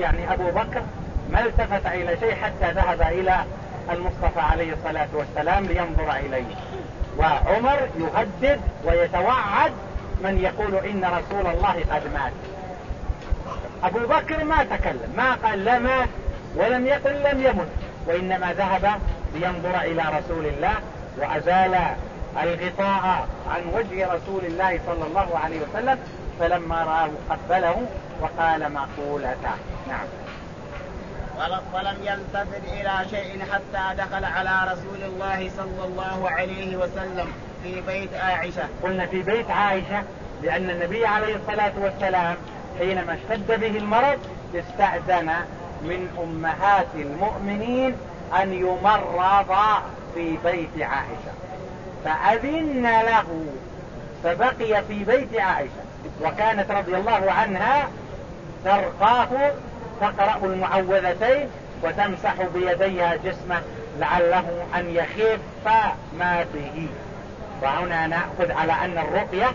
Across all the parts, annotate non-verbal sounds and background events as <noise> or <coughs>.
يعني أبو بكر ما التفت إلى شيء حتى ذهب إلى المصطفى عليه الصلاة والسلام لينظر إليه. وعمر يهدد ويتوعد من يقول إن رسول الله قد مات. أبو بكر ما تكلم ما قال لا مات ولم يقل لم يمت وإنما ذهب لينظر إلى رسول الله وأزال الغطاء عن وجه رسول الله صلى الله عليه وسلم فلما رآه قبله وقال مقولته نعم. ولم يلتفت إلى شيء حتى دخل على رسول الله صلى الله عليه وسلم في بيت عائشة. قلنا في بيت عائشة لأن النبي عليه الصلاة والسلام حينما اشتد به المرض استأذن من أمهات المؤمنين أن يمرض في بيت عائشة. فأذن له فبقي في بيت عائشة. وكانت رضي الله عنها ترقاه تقرأ المعوذتين وتمسح بيديها جسمه لعله أن يخف ما به وهنا نأخذ على أن الرقية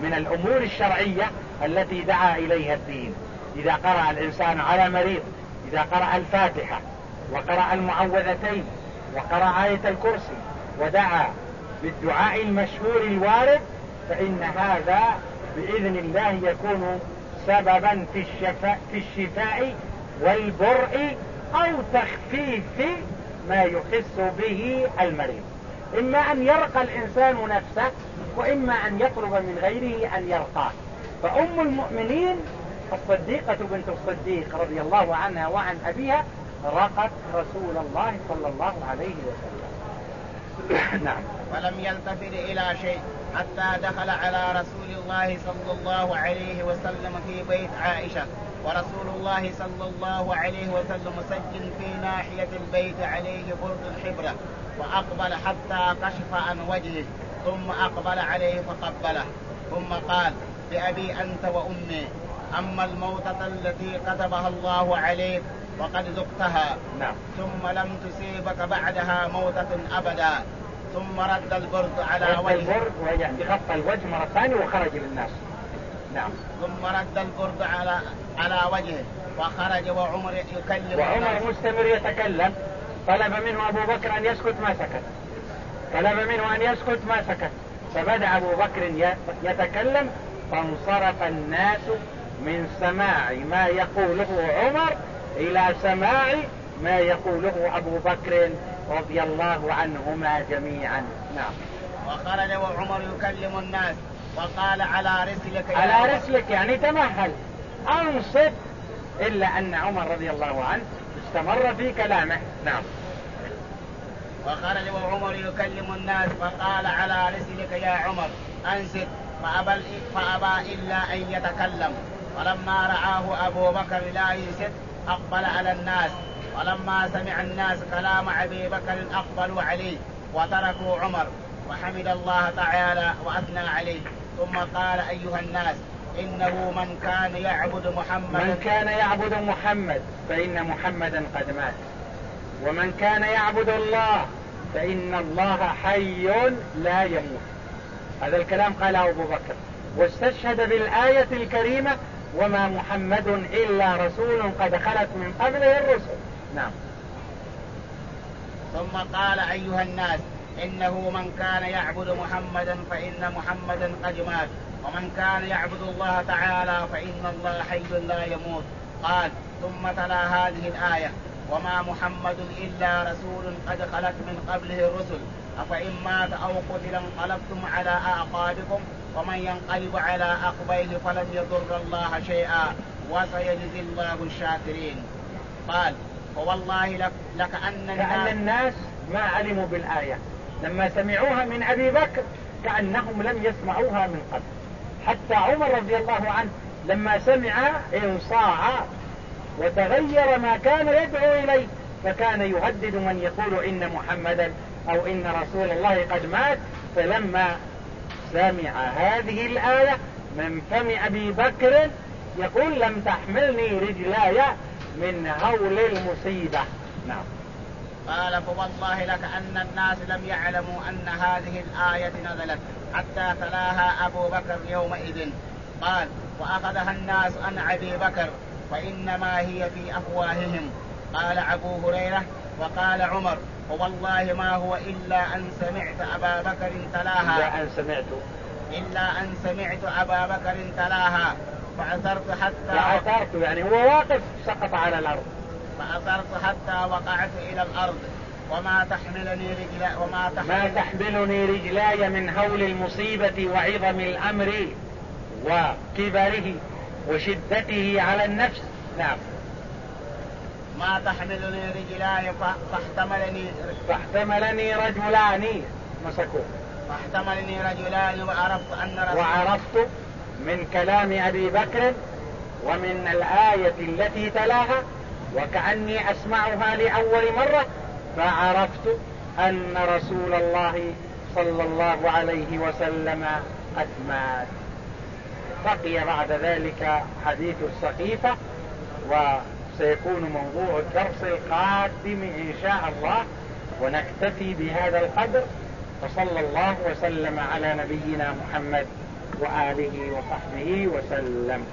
من الأمور الشرعية التي دعا إليها الدين. إذا قرأ الإنسان على مريض إذا قرأ الفاتحة وقرأ المعوذتين وقرأ آية الكرسي ودعا بالدعاء المشهور الوارد فإن هذا بإذن الله يكون سببا في الشفاء, في الشفاء والبرء أو تخفيف ما يحس به المريض. إما أن يرقى الإنسان نفسه وإما أن يطلب من غيره أن يرقاه. فأم المؤمنين الصديقة بنت الصديق رضي الله عنها وعن أبيها رقت رسول الله صلى الله عليه وسلم. <coughs> نعم. ولم يلتفت إلى شيء حتى دخل على رسول الله صلى الله عليه وسلم في بيت عائشة. ورسول الله صلى الله عليه وسلم سجن في ناحية البيت عليه برد الحبرة وأقبل حتى كشف عن وجهه ثم أقبل عليه فقبله. ثم قال بأبي أنت وأمي أما الموتة التي كتبها الله عليك وقد ذقتها. نعم. ثم لم تصيبك بعدها موتة أبدا. ثم رد البرد على رد وجهه البرد ويعني غطى الوجه مرة ثانية وخرج للناس. نعم. ثم رد البرد على على وجهه. وخرج وعمر يكلم وعمر مستمر يتكلم. طلب منه أبو بكر أن يسكت ما سكت. طلب منه أن يسكت ما سكت. فبدأ أبو بكر يتكلم. فانصرف الناس من سماع ما يقوله عمر. إلى سماع ما يقوله أبو بكر رضي الله عنهما جميعا. نعم. وخرج وعمر يكلم الناس وقال على رسلك يا على رسلك يعني تمهل. أنصت إلا أن عمر رضي الله عنه استمر في كلامه. نعم. وخرج وعمر يكلم الناس فقال على رسلك يا عمر أنصت فأبى, فأبى إلا أن يتكلم. ولما رآه أبو بكر لا ينصت أقبل على الناس. ولما سمع الناس كلام أبي بكر أقبلوا عليه وتركوا عمر. وحمد الله تعالى وأثنى عليه. ثم قال أيها الناس إنه من كان يعبد محمد. من كان يعبد محمد فإن محمدا قد مات. ومن كان يعبد الله فإن الله حي لا يموت. هذا الكلام قاله أبو بكر. واستشهد بالآية الكريمة وما محمد إلا رسول قد خلت من قبله الرسل. نعم. ثم قال أيها الناس إنه من كان يعبد محمدا فإن محمدا قد مات ومن كان يعبد الله تعالى فإن الله حي لا يموت. قال ثم تلا هذه الآية وما محمد إلا رسول قد خلت من قبله الرسل. أفإن مات أو قتل انقلبتم على أعقابكم ومن ينقلب على عقبيه فلن يضر الله شيئا وسيجزي الله الشاكرين. قال فوالله لك لكأن الناس, كأن الناس ما علموا بالآية. لما سمعوها من أبي بكر كأنهم لم يسمعوها من قبل. حتى عمر رضي الله عنه لما سمع انصاع وتغير ما كان يدعو إليه فكان يهدد من يقول إن محمدا أو إن رسول الله قد مات فلما سمع هذه الآية من فم أبي بكر يقول لم تحملني رجلاي من هول المصيبة. نعم. قال فوالله لك أن الناس لم يعلموا أن هذه الآية نزلت حتى تلاها أبو بكر يومئذ. قال وأخذها الناس عن أبي بكر فإنما هي في أفواههم. قال أبو هريرة وقال عمر ووالله ما هو إلا أن سمعت أبا بكر تلاها. إلا أن سمعت. إلا أن سمعت أبا بكر تلاها. فعثرت حتى فعثرت يعني هو واقف سقط على الأرض. فعثرت حتى وقعت إلى الأرض. وما تحملني رجلا وما تحملني ما تحملني رجلاي من هول المصيبة وعظم الأمر وكبره وشدته على النفس. نعم. ما تحملني رجلاي فاحتملني فاحتملني رجلان. مسكوه. فاحتملني رجلان وعرفت أن رسول وعرفت من كلام أبي بكر ومن الآية التي تلاها وكأني أسمعها لأول مرة فعرفت أن رسول الله صلى الله عليه وسلم قد مات بقي بعد ذلك حديث السقيفة وسيكون موضوع الدرس القادم إن شاء الله ونكتفي بهذا القدر وصلى الله وسلم على نبينا محمد وآله وصحبه وسلم.